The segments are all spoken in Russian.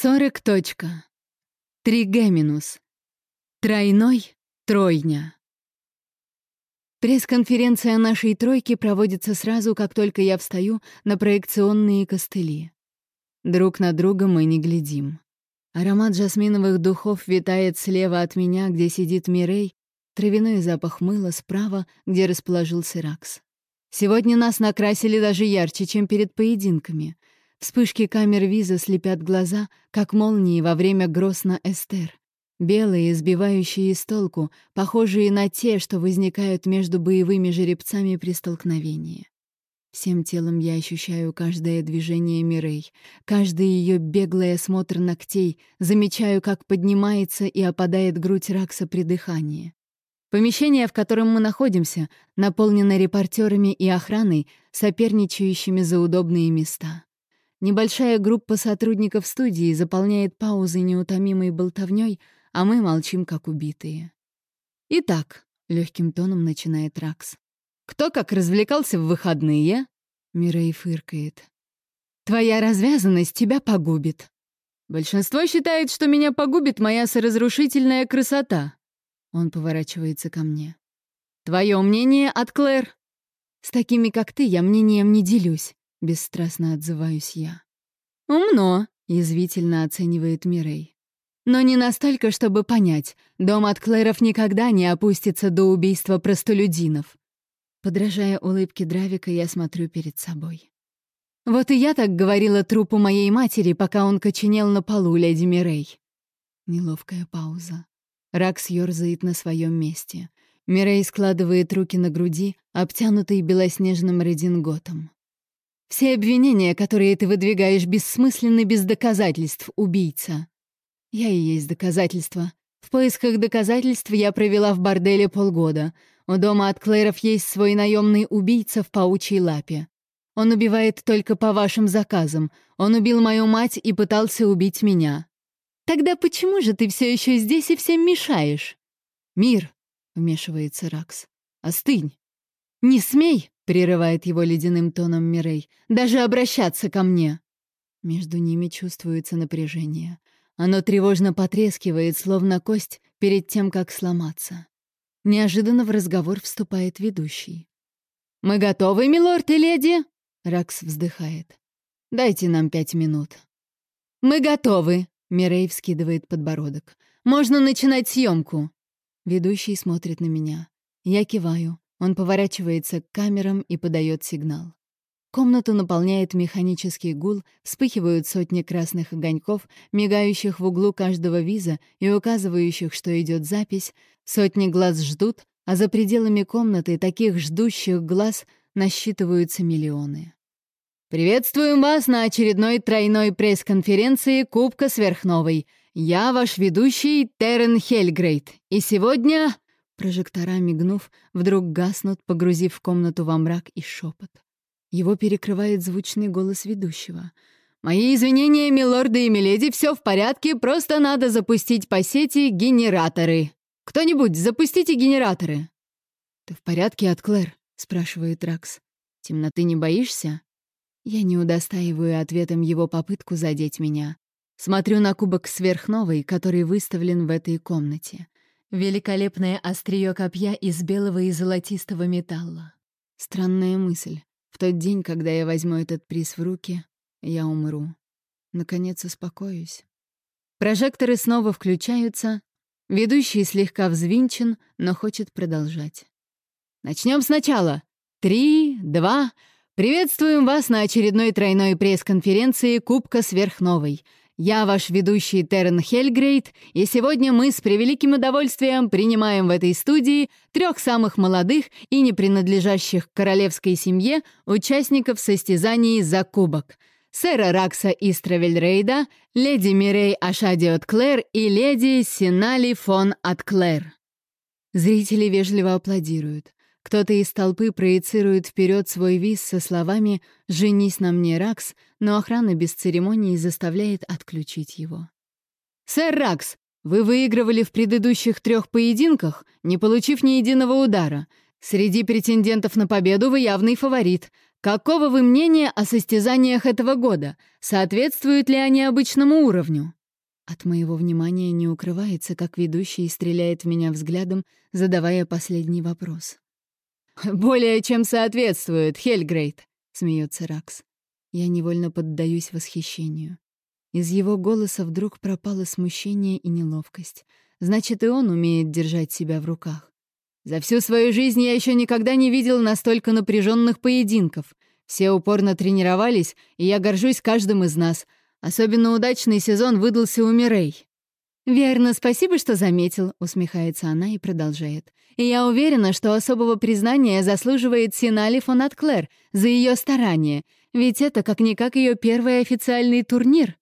Сорок точка. Тригеминус. Тройной тройня. Пресс-конференция нашей тройки проводится сразу, как только я встаю на проекционные костыли. Друг на друга мы не глядим. Аромат жасминовых духов витает слева от меня, где сидит Мирей, травяной запах мыла справа, где расположился Ракс. Сегодня нас накрасили даже ярче, чем перед поединками — Вспышки камер виза слепят глаза, как молнии во время гроз на Эстер. Белые, сбивающие с толку, похожие на те, что возникают между боевыми жеребцами при столкновении. Всем телом я ощущаю каждое движение Мирей, каждый ее беглый осмотр ногтей, замечаю, как поднимается и опадает грудь Ракса при дыхании. Помещение, в котором мы находимся, наполнено репортерами и охраной, соперничающими за удобные места. Небольшая группа сотрудников студии заполняет паузы неутомимой болтовнёй, а мы молчим, как убитые. «Итак», — легким тоном начинает Ракс, «кто как развлекался в выходные?» Мирей фыркает. «Твоя развязанность тебя погубит». «Большинство считает, что меня погубит моя соразрушительная красота». Он поворачивается ко мне. «Твое мнение от Клэр?» «С такими, как ты, я мнением не делюсь. — бесстрастно отзываюсь я. «Умно», — язвительно оценивает Мирей. «Но не настолько, чтобы понять, дом от Клэров никогда не опустится до убийства простолюдинов». Подражая улыбке Дравика, я смотрю перед собой. «Вот и я так говорила трупу моей матери, пока он коченел на полу, леди Мирей». Неловкая пауза. Ракс ёрзает на своем месте. Мирей складывает руки на груди, обтянутый белоснежным рединготом. Все обвинения, которые ты выдвигаешь, бессмысленны без доказательств, убийца. Я и есть доказательства. В поисках доказательств я провела в борделе полгода. У дома от Клэров есть свой наемный убийца в паучьей лапе. Он убивает только по вашим заказам. Он убил мою мать и пытался убить меня. Тогда почему же ты все еще здесь и всем мешаешь? Мир, вмешивается Ракс. Остынь. Не смей, Прерывает его ледяным тоном Мирей. «Даже обращаться ко мне!» Между ними чувствуется напряжение. Оно тревожно потрескивает, словно кость, перед тем, как сломаться. Неожиданно в разговор вступает ведущий. «Мы готовы, милорд и леди?» Ракс вздыхает. «Дайте нам пять минут». «Мы готовы», — Мирей вскидывает подбородок. «Можно начинать съемку». Ведущий смотрит на меня. Я киваю. Он поворачивается к камерам и подает сигнал. Комнату наполняет механический гул, вспыхивают сотни красных огоньков, мигающих в углу каждого виза и указывающих, что идет запись, сотни глаз ждут, а за пределами комнаты таких ждущих глаз насчитываются миллионы. «Приветствуем вас на очередной тройной пресс-конференции Кубка Сверхновой. Я ваш ведущий Террен Хельгрейт, и сегодня Прожектора, мигнув, вдруг гаснут, погрузив комнату во мрак и шепот. Его перекрывает звучный голос ведущего. «Мои извинения, милорды и миледи, все в порядке, просто надо запустить по сети генераторы. Кто-нибудь, запустите генераторы!» «Ты в порядке от Клэр?» — спрашивает Ракс. «Темноты не боишься?» Я не удостаиваю ответом его попытку задеть меня. Смотрю на кубок сверхновой, который выставлен в этой комнате. Великолепное острие копья из белого и золотистого металла. Странная мысль. В тот день, когда я возьму этот приз в руки, я умру. Наконец успокоюсь. Прожекторы снова включаются. Ведущий слегка взвинчен, но хочет продолжать. Начнем сначала. Три, два. Приветствуем вас на очередной тройной пресс-конференции Кубка Сверхновой — я ваш ведущий Террен Хельгрейт, и сегодня мы с превеликим удовольствием принимаем в этой студии трех самых молодых и не принадлежащих королевской семье участников состязаний за кубок. Сэра Ракса Истравельрейда, леди Мирей Ашади от Клэр и леди Синали фон от Клэр. Зрители вежливо аплодируют. Кто-то из толпы проецирует вперед свой виз со словами «Женись на мне, Ракс», но охрана без церемонии заставляет отключить его. «Сэр Ракс, вы выигрывали в предыдущих трех поединках, не получив ни единого удара. Среди претендентов на победу вы явный фаворит. Какого вы мнения о состязаниях этого года? Соответствуют ли они обычному уровню?» От моего внимания не укрывается, как ведущий стреляет в меня взглядом, задавая последний вопрос. «Более чем соответствует, Хельгрейд», — смеется Ракс. Я невольно поддаюсь восхищению. Из его голоса вдруг пропало смущение и неловкость. Значит, и он умеет держать себя в руках. За всю свою жизнь я еще никогда не видел настолько напряженных поединков. Все упорно тренировались, и я горжусь каждым из нас — Особенно удачный сезон выдался у Мирей. «Верно, спасибо, что заметил», — усмехается она и продолжает. «И я уверена, что особого признания заслуживает Синали фон Атклер за ее старания, ведь это как-никак ее первый официальный турнир».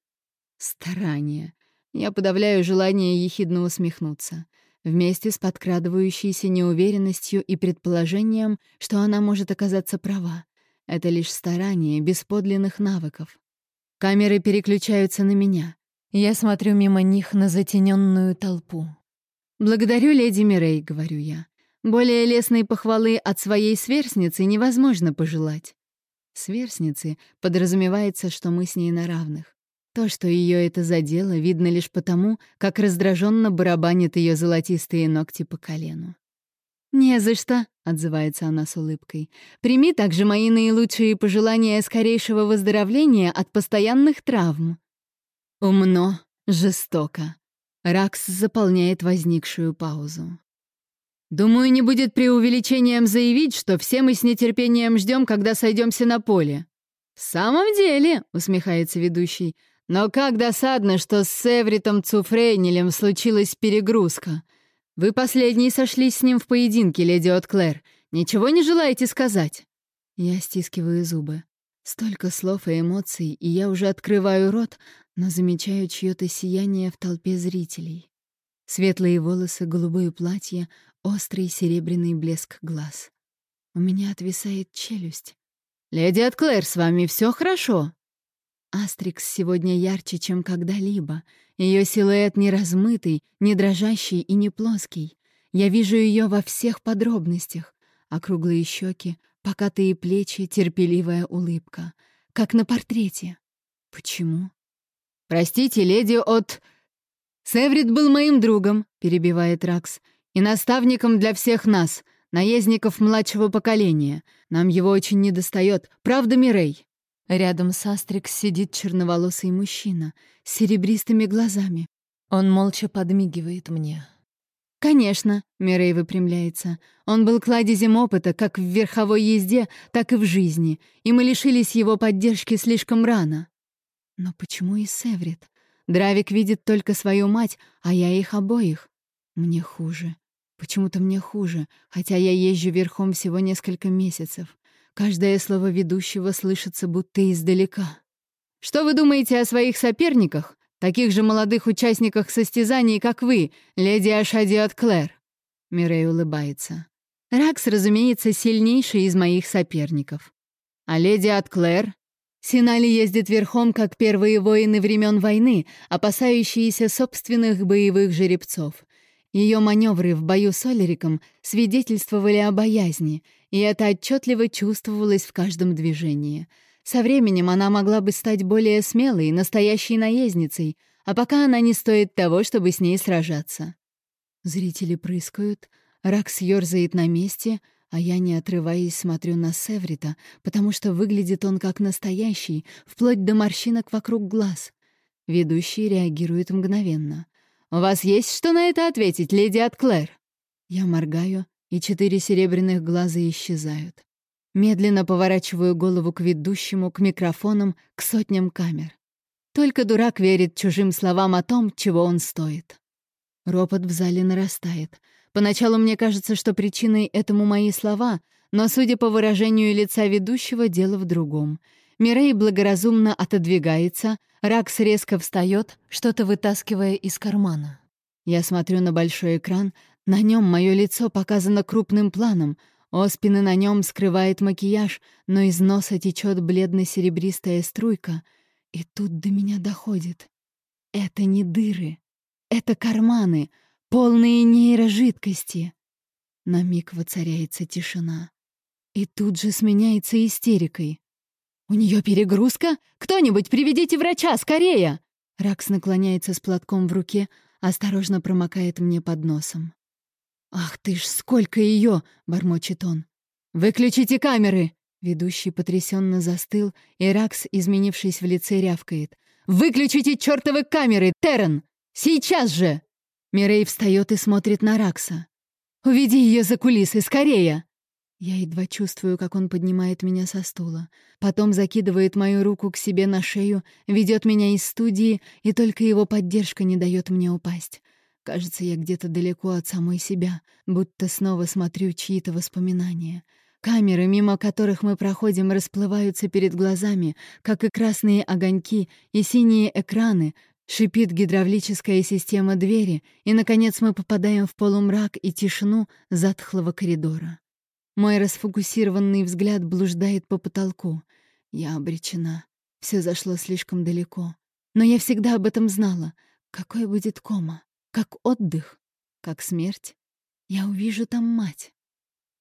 «Старание». Я подавляю желание ехидно усмехнуться. Вместе с подкрадывающейся неуверенностью и предположением, что она может оказаться права. Это лишь старание, без подлинных навыков. Камеры переключаются на меня. Я смотрю мимо них на затененную толпу. «Благодарю, леди Мирей», — говорю я. «Более лестной похвалы от своей сверстницы невозможно пожелать». Сверстницы подразумевается, что мы с ней на равных. То, что ее это задело, видно лишь потому, как раздраженно барабанят ее золотистые ногти по колену. «Не за что», — отзывается она с улыбкой. «Прими также мои наилучшие пожелания скорейшего выздоровления от постоянных травм». Умно, жестоко. Ракс заполняет возникшую паузу. «Думаю, не будет преувеличением заявить, что все мы с нетерпением ждем, когда сойдемся на поле». «В самом деле», — усмехается ведущий, «но как досадно, что с Севритом Цуфрейнелем случилась перегрузка». «Вы последний сошлись с ним в поединке, леди Отклер. Ничего не желаете сказать?» Я стискиваю зубы. Столько слов и эмоций, и я уже открываю рот, но замечаю чьё-то сияние в толпе зрителей. Светлые волосы, голубое платье, острый серебряный блеск глаз. У меня отвисает челюсть. «Леди Отклер, с вами все хорошо?» Астрикс сегодня ярче, чем когда-либо. Ее силуэт не размытый, не дрожащий и не плоский. Я вижу ее во всех подробностях. Округлые щеки, покатые плечи, терпеливая улыбка. Как на портрете. Почему? «Простите, леди от...» «Севрит был моим другом», — перебивает Ракс, «и наставником для всех нас, наездников младшего поколения. Нам его очень недостает, правда, Мирей?» Рядом с Астрикс сидит черноволосый мужчина с серебристыми глазами. Он молча подмигивает мне. «Конечно», — Мирей выпрямляется. «Он был кладезем опыта как в верховой езде, так и в жизни, и мы лишились его поддержки слишком рано». «Но почему и Севрит? Дравик видит только свою мать, а я их обоих. Мне хуже. Почему-то мне хуже, хотя я езжу верхом всего несколько месяцев. Каждое слово ведущего слышится будто издалека. «Что вы думаете о своих соперниках, таких же молодых участниках состязаний, как вы, леди Ашади от Клэр?» Мирей улыбается. «Ракс, разумеется, сильнейший из моих соперников. А леди от Клэр?» Синали ездит верхом, как первые воины времен войны, опасающиеся собственных боевых жеребцов. Ее маневры в бою с Олериком свидетельствовали о боязни, и это отчетливо чувствовалось в каждом движении. Со временем она могла бы стать более смелой, настоящей наездницей, а пока она не стоит того, чтобы с ней сражаться. Зрители прыскают, Ракс ёрзает на месте, а я, не отрываясь, смотрю на Севрита, потому что выглядит он как настоящий, вплоть до морщинок вокруг глаз. Ведущий реагирует мгновенно. «У вас есть что на это ответить, леди Атклэр?» Я моргаю, и четыре серебряных глаза исчезают. Медленно поворачиваю голову к ведущему, к микрофонам, к сотням камер. Только дурак верит чужим словам о том, чего он стоит. Ропот в зале нарастает. Поначалу мне кажется, что причиной этому мои слова, но, судя по выражению лица ведущего, дело в другом. Мирей благоразумно отодвигается, Ракс резко встает, что-то вытаскивая из кармана. Я смотрю на большой экран, на нем мое лицо показано крупным планом, оспины на нем скрывает макияж, но из носа течет бледно-серебристая струйка, и тут до меня доходит. Это не дыры, это карманы, полные нейрожидкости. На миг воцаряется тишина. И тут же сменяется истерикой. «У нее перегрузка? Кто-нибудь приведите врача, скорее!» Ракс наклоняется с платком в руке, осторожно промокает мне под носом. «Ах ты ж, сколько ее!» — бормочет он. «Выключите камеры!» Ведущий потрясенно застыл, и Ракс, изменившись в лице, рявкает. «Выключите чертовы камеры, Террен! Сейчас же!» Мирей встает и смотрит на Ракса. «Уведи ее за кулисы, скорее!» Я едва чувствую, как он поднимает меня со стула. Потом закидывает мою руку к себе на шею, ведет меня из студии, и только его поддержка не дает мне упасть. Кажется, я где-то далеко от самой себя, будто снова смотрю чьи-то воспоминания. Камеры, мимо которых мы проходим, расплываются перед глазами, как и красные огоньки и синие экраны, шипит гидравлическая система двери, и, наконец, мы попадаем в полумрак и тишину затхлого коридора. Мой расфокусированный взгляд блуждает по потолку. Я обречена. Все зашло слишком далеко. Но я всегда об этом знала. Какой будет кома? Как отдых? Как смерть? Я увижу там мать.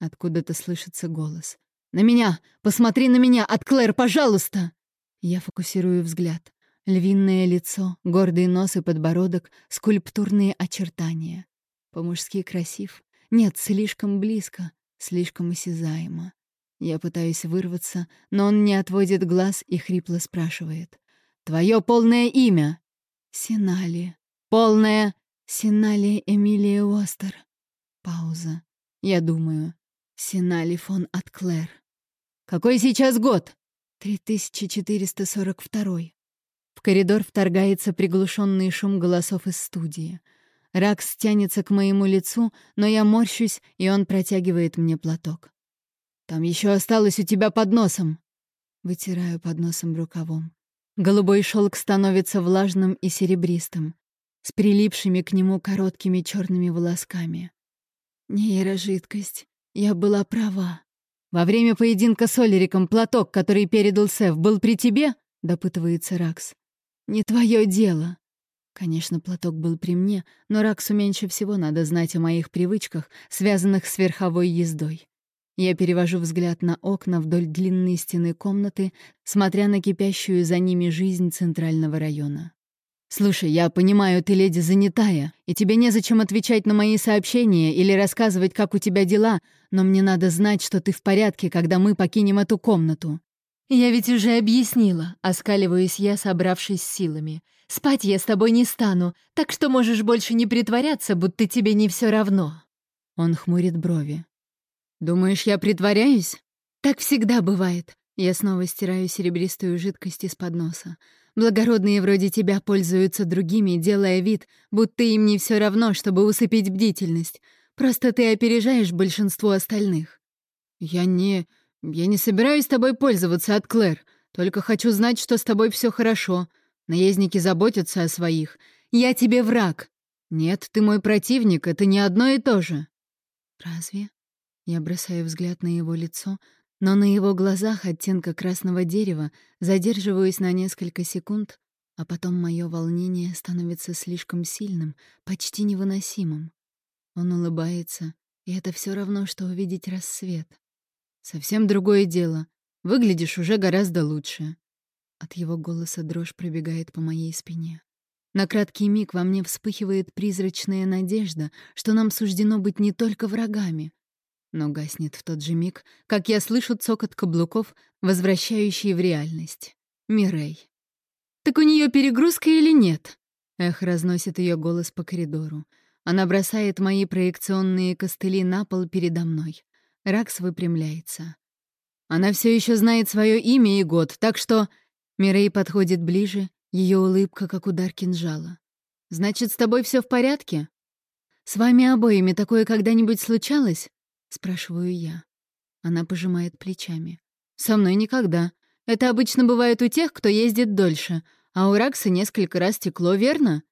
Откуда-то слышится голос. «На меня! Посмотри на меня! От Клэр, пожалуйста!» Я фокусирую взгляд. Львиное лицо, гордый нос и подбородок, скульптурные очертания. По-мужски красив. Нет, слишком близко слишком осязаемо. Я пытаюсь вырваться, но он не отводит глаз и хрипло спрашивает. «Твое полное имя?» «Синали». «Полное?» «Синали Эмилия Остер». Пауза. Я думаю. «Синали фон от Клэр». «Какой сейчас год?» «3442». В коридор вторгается приглушенный шум голосов из студии — Ракс тянется к моему лицу, но я морщусь, и он протягивает мне платок. «Там еще осталось у тебя под носом!» Вытираю под носом рукавом. Голубой шелк становится влажным и серебристым, с прилипшими к нему короткими черными волосками. Нейрожидкость. Я была права. Во время поединка с Олериком платок, который передал Сев, был при тебе? допытывается Ракс. Не твое дело. Конечно, платок был при мне, но Раксу меньше всего надо знать о моих привычках, связанных с верховой ездой. Я перевожу взгляд на окна вдоль длинной стены комнаты, смотря на кипящую за ними жизнь центрального района. «Слушай, я понимаю, ты леди занятая, и тебе незачем отвечать на мои сообщения или рассказывать, как у тебя дела, но мне надо знать, что ты в порядке, когда мы покинем эту комнату». «Я ведь уже объяснила», — оскаливаюсь я, собравшись с силами. Спать я с тобой не стану, так что можешь больше не притворяться, будто тебе не все равно». Он хмурит брови. «Думаешь, я притворяюсь?» «Так всегда бывает». Я снова стираю серебристую жидкость из-под носа. Благородные вроде тебя пользуются другими, делая вид, будто им не все равно, чтобы усыпить бдительность. Просто ты опережаешь большинство остальных. Я не... я не собираюсь тобой пользоваться от Клэр. Только хочу знать, что с тобой все хорошо. Наездники заботятся о своих. Я тебе враг. Нет, ты мой противник, это не одно и то же. Разве? Я бросаю взгляд на его лицо, но на его глазах оттенка красного дерева задерживаюсь на несколько секунд, а потом мое волнение становится слишком сильным, почти невыносимым. Он улыбается, и это все равно, что увидеть рассвет. Совсем другое дело. Выглядишь уже гораздо лучше. От его голоса дрожь пробегает по моей спине. На краткий миг во мне вспыхивает призрачная надежда, что нам суждено быть не только врагами. Но гаснет в тот же миг, как я слышу цокот каблуков, возвращающий в реальность. Мирей. «Так у нее перегрузка или нет?» Эх, разносит ее голос по коридору. Она бросает мои проекционные костыли на пол передо мной. Ракс выпрямляется. Она все еще знает свое имя и год, так что Мирей подходит ближе, ее улыбка как удар кинжала. «Значит, с тобой все в порядке?» «С вами обоими такое когда-нибудь случалось?» — спрашиваю я. Она пожимает плечами. «Со мной никогда. Это обычно бывает у тех, кто ездит дольше, а у Ракса несколько раз текло, верно?»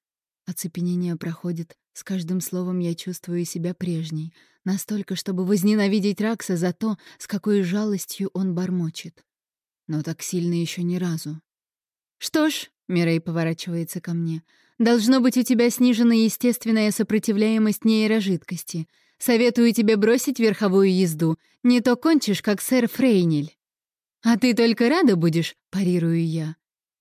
Оцепенение проходит. С каждым словом я чувствую себя прежней. Настолько, чтобы возненавидеть Ракса за то, с какой жалостью он бормочет но так сильно еще ни разу. «Что ж», — Мирей поворачивается ко мне, — «должно быть у тебя снижена естественная сопротивляемость нейрожидкости. Советую тебе бросить верховую езду, не то кончишь, как сэр Фрейнель». «А ты только рада будешь?» — парирую я.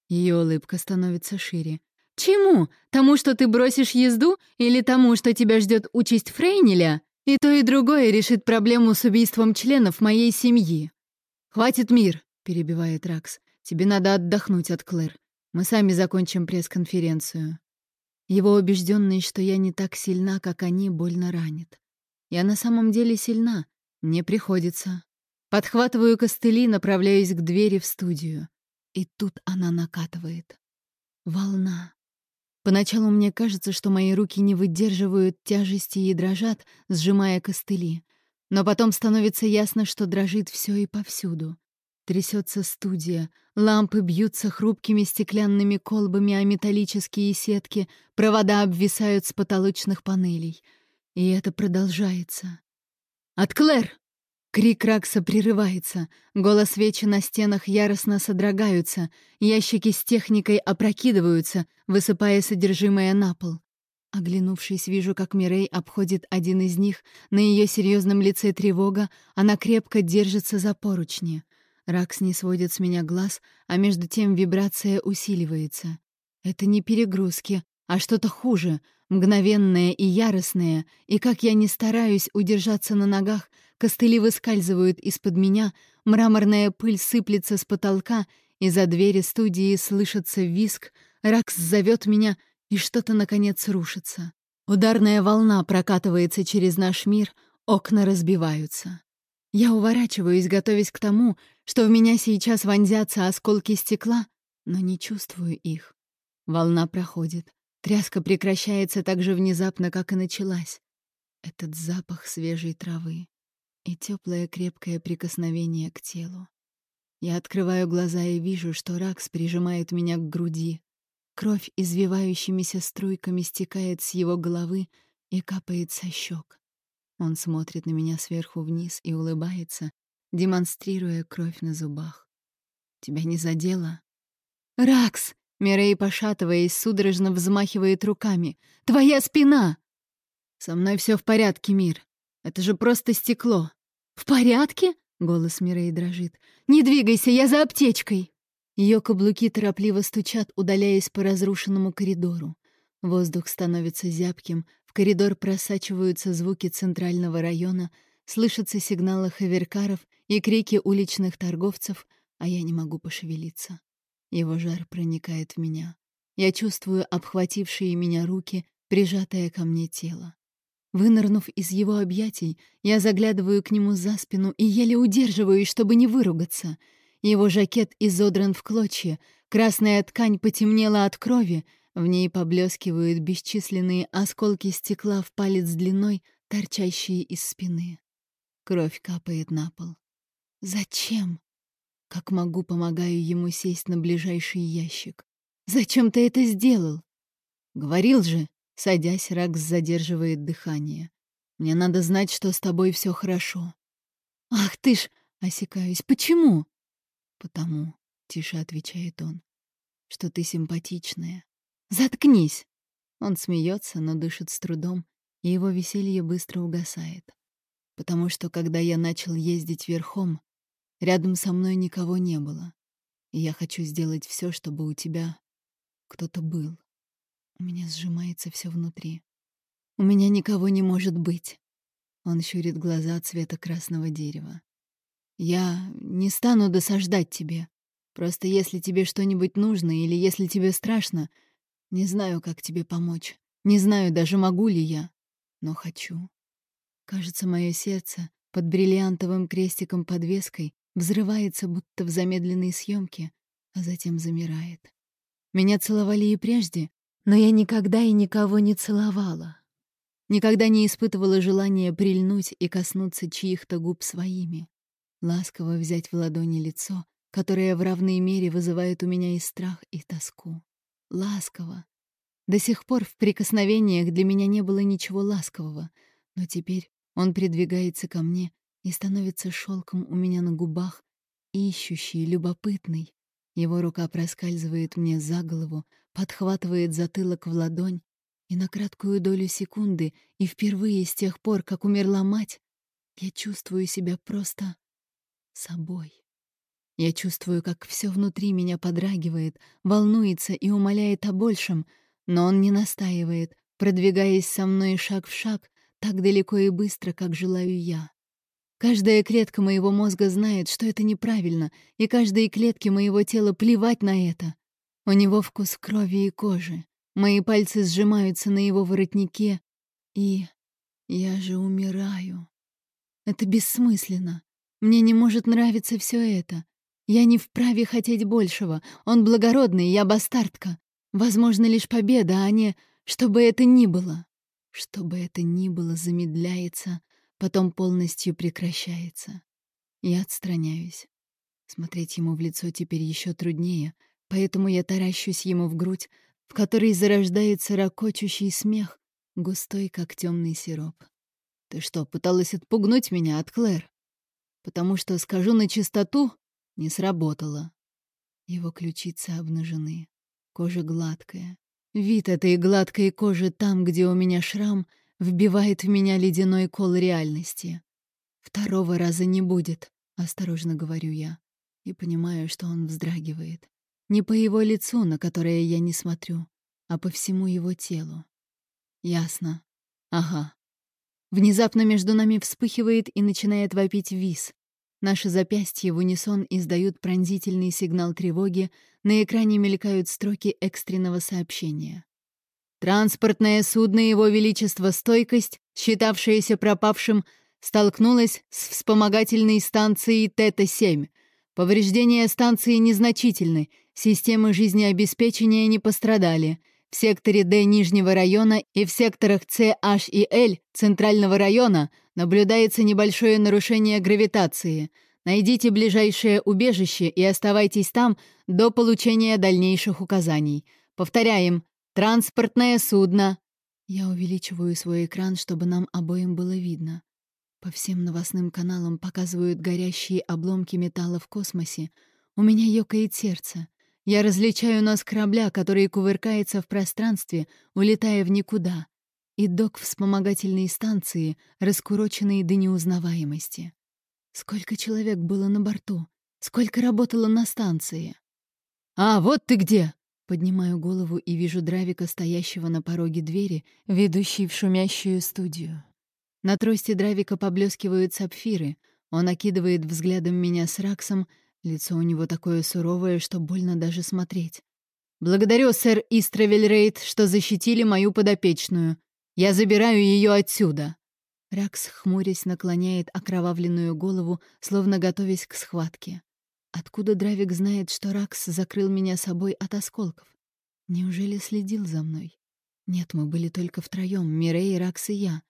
Ее улыбка становится шире. «Чему? Тому, что ты бросишь езду, или тому, что тебя ждет участь Фрейнеля? И то, и другое решит проблему с убийством членов моей семьи». «Хватит мир», — перебивает Ракс. «Тебе надо отдохнуть от Клэр. Мы сами закончим пресс-конференцию». Его убежденность, что я не так сильна, как они, больно ранит. Я на самом деле сильна. Мне приходится. Подхватываю костыли, направляюсь к двери в студию. И тут она накатывает. Волна. Поначалу мне кажется, что мои руки не выдерживают тяжести и дрожат, сжимая костыли. Но потом становится ясно, что дрожит все и повсюду. Трясется студия, лампы бьются хрупкими стеклянными колбами о металлические сетки, провода обвисают с потолочных панелей. И это продолжается. «От Клэр!» Крик Ракса прерывается, голос свечи на стенах яростно содрогаются, ящики с техникой опрокидываются, высыпая содержимое на пол. Оглянувшись, вижу, как Мирей обходит один из них, на ее серьезном лице тревога, она крепко держится за поручни. Ракс не сводит с меня глаз, а между тем вибрация усиливается. Это не перегрузки, а что-то хуже, мгновенное и яростное, и как я не стараюсь удержаться на ногах, Костыли выскальзывают из-под меня, мраморная пыль сыплется с потолка, из-за двери студии слышится виск, Ракс зовет меня, и что-то, наконец, рушится. Ударная волна прокатывается через наш мир, окна разбиваются. Я уворачиваюсь, готовясь к тому, что в меня сейчас вонзятся осколки стекла, но не чувствую их. Волна проходит. Тряска прекращается так же внезапно, как и началась. Этот запах свежей травы и теплое крепкое прикосновение к телу. Я открываю глаза и вижу, что Ракс прижимает меня к груди. Кровь извивающимися струйками стекает с его головы и капает со щек. Он смотрит на меня сверху вниз и улыбается, демонстрируя кровь на зубах. «Тебя не задело?» «Ракс!» — Мирей, пошатываясь, судорожно взмахивает руками. «Твоя спина!» «Со мной все в порядке, Мир. Это же просто стекло. В порядке? Голос Мирей дрожит. Не двигайся, я за аптечкой. Ее каблуки торопливо стучат, удаляясь по разрушенному коридору. Воздух становится зябким, в коридор просачиваются звуки центрального района, слышатся сигналы хаверкаров и крики уличных торговцев, а я не могу пошевелиться. Его жар проникает в меня. Я чувствую обхватившие меня руки, прижатое ко мне тело. Вынырнув из его объятий, я заглядываю к нему за спину и еле удерживаюсь, чтобы не выругаться. Его жакет изодран в клочья, красная ткань потемнела от крови, в ней поблескивают бесчисленные осколки стекла в палец длиной, торчащие из спины. Кровь капает на пол. «Зачем?» Как могу, помогаю ему сесть на ближайший ящик. «Зачем ты это сделал?» «Говорил же, Садясь, Ракс задерживает дыхание. «Мне надо знать, что с тобой все хорошо». «Ах ты ж!» — осекаюсь. «Почему?» «Потому», — тише отвечает он, — «что ты симпатичная». «Заткнись!» Он смеется, но дышит с трудом, и его веселье быстро угасает. Потому что, когда я начал ездить верхом, рядом со мной никого не было. И я хочу сделать все, чтобы у тебя кто-то был. У меня сжимается все внутри. У меня никого не может быть. Он щурит глаза цвета красного дерева. Я не стану досаждать тебе. Просто если тебе что-нибудь нужно или если тебе страшно, не знаю, как тебе помочь. Не знаю даже, могу ли я, но хочу. Кажется, мое сердце под бриллиантовым крестиком-подвеской взрывается, будто в замедленной съемке, а затем замирает. Меня целовали и прежде, но я никогда и никого не целовала. Никогда не испытывала желания прильнуть и коснуться чьих-то губ своими. Ласково взять в ладони лицо, которое в равной мере вызывает у меня и страх, и тоску. Ласково. До сих пор в прикосновениях для меня не было ничего ласкового, но теперь он придвигается ко мне и становится шелком у меня на губах, ищущий, любопытный. Его рука проскальзывает мне за голову, подхватывает затылок в ладонь, И на краткую долю секунды, и впервые с тех пор, как умерла мать, я чувствую себя просто собой. Я чувствую, как все внутри меня подрагивает, волнуется и умоляет о большем, но он не настаивает, продвигаясь со мной шаг в шаг, так далеко и быстро, как желаю я. Каждая клетка моего мозга знает, что это неправильно, и каждой клетке моего тела плевать на это. У него вкус крови и кожи. Мои пальцы сжимаются на его воротнике, и я же умираю. Это бессмысленно. Мне не может нравиться все это. Я не вправе хотеть большего. Он благородный, я бастардка. Возможно, лишь победа, а не что бы это ни было. Что бы это ни было, замедляется, потом полностью прекращается. Я отстраняюсь. Смотреть ему в лицо теперь еще труднее, поэтому я таращусь ему в грудь, в которой зарождается ракочущий смех, густой, как темный сироп. «Ты что, пыталась отпугнуть меня от Клэр? Потому что, скажу на чистоту, не сработало». Его ключицы обнажены, кожа гладкая. Вид этой гладкой кожи там, где у меня шрам, вбивает в меня ледяной кол реальности. «Второго раза не будет», — осторожно говорю я, и понимаю, что он вздрагивает. Не по его лицу, на которое я не смотрю, а по всему его телу. Ясно. Ага. Внезапно между нами вспыхивает и начинает вопить виз. Наши запястья в унисон издают пронзительный сигнал тревоги, на экране мелькают строки экстренного сообщения. Транспортное судно Его Величества «Стойкость», считавшееся пропавшим, столкнулось с вспомогательной станцией Тета-7. Повреждения станции незначительны, системы жизнеобеспечения не пострадали. В секторе Д Нижнего района и в секторах С, H и L Центрального района наблюдается небольшое нарушение гравитации. Найдите ближайшее убежище и оставайтесь там до получения дальнейших указаний. Повторяем, транспортное судно. Я увеличиваю свой экран, чтобы нам обоим было видно. По всем новостным каналам показывают горящие обломки металла в космосе. У меня ёкает сердце. Я различаю нос корабля, который кувыркается в пространстве, улетая в никуда, и док вспомогательной станции, раскуроченный до неузнаваемости. Сколько человек было на борту? Сколько работало на станции? «А, вот ты где!» Поднимаю голову и вижу Дравика, стоящего на пороге двери, ведущей в шумящую студию. На трости Дравика поблескивают сапфиры. Он окидывает взглядом меня с Раксом, лицо у него такое суровое, что больно даже смотреть. «Благодарю, сэр Истравельрейд, что защитили мою подопечную. Я забираю ее отсюда». Ракс, хмурясь, наклоняет окровавленную голову, словно готовясь к схватке. Откуда Дравик знает, что Ракс закрыл меня собой от осколков? Неужели следил за мной? Нет, мы были только втроем, Мирей, Ракс и я.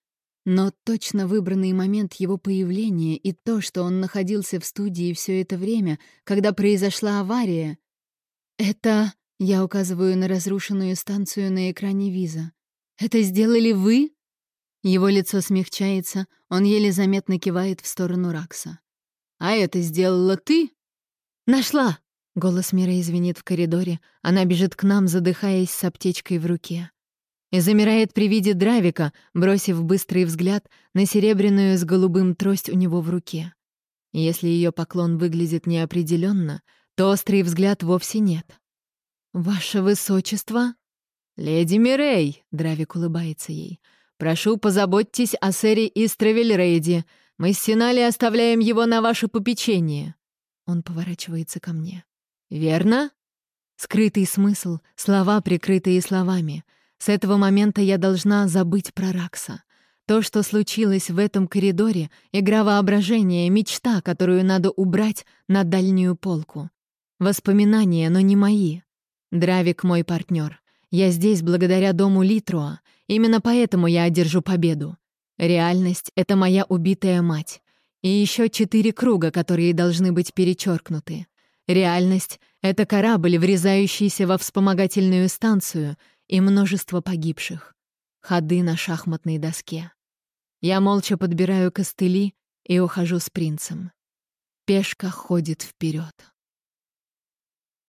Но точно выбранный момент его появления и то, что он находился в студии все это время, когда произошла авария... Это... Я указываю на разрушенную станцию на экране виза. «Это сделали вы?» Его лицо смягчается, он еле заметно кивает в сторону Ракса. «А это сделала ты?» «Нашла!» — голос Мира извинит в коридоре. Она бежит к нам, задыхаясь с аптечкой в руке и замирает при виде Дравика, бросив быстрый взгляд на серебряную с голубым трость у него в руке. Если ее поклон выглядит неопределенно, то острый взгляд вовсе нет. «Ваше Высочество?» «Леди Мирей», — Дравик улыбается ей, — «прошу, позаботьтесь о сэре Истравельрейде. Мы с Синали оставляем его на ваше попечение». Он поворачивается ко мне. «Верно?» Скрытый смысл, слова, прикрытые словами — с этого момента я должна забыть про Ракса. То, что случилось в этом коридоре — игра воображения, мечта, которую надо убрать на дальнюю полку. Воспоминания, но не мои. Дравик — мой партнер. Я здесь благодаря дому Литруа. Именно поэтому я одержу победу. Реальность — это моя убитая мать. И еще четыре круга, которые должны быть перечеркнуты. Реальность — это корабль, врезающийся во вспомогательную станцию — и множество погибших. Ходы на шахматной доске. Я молча подбираю костыли и ухожу с принцем. Пешка ходит вперед.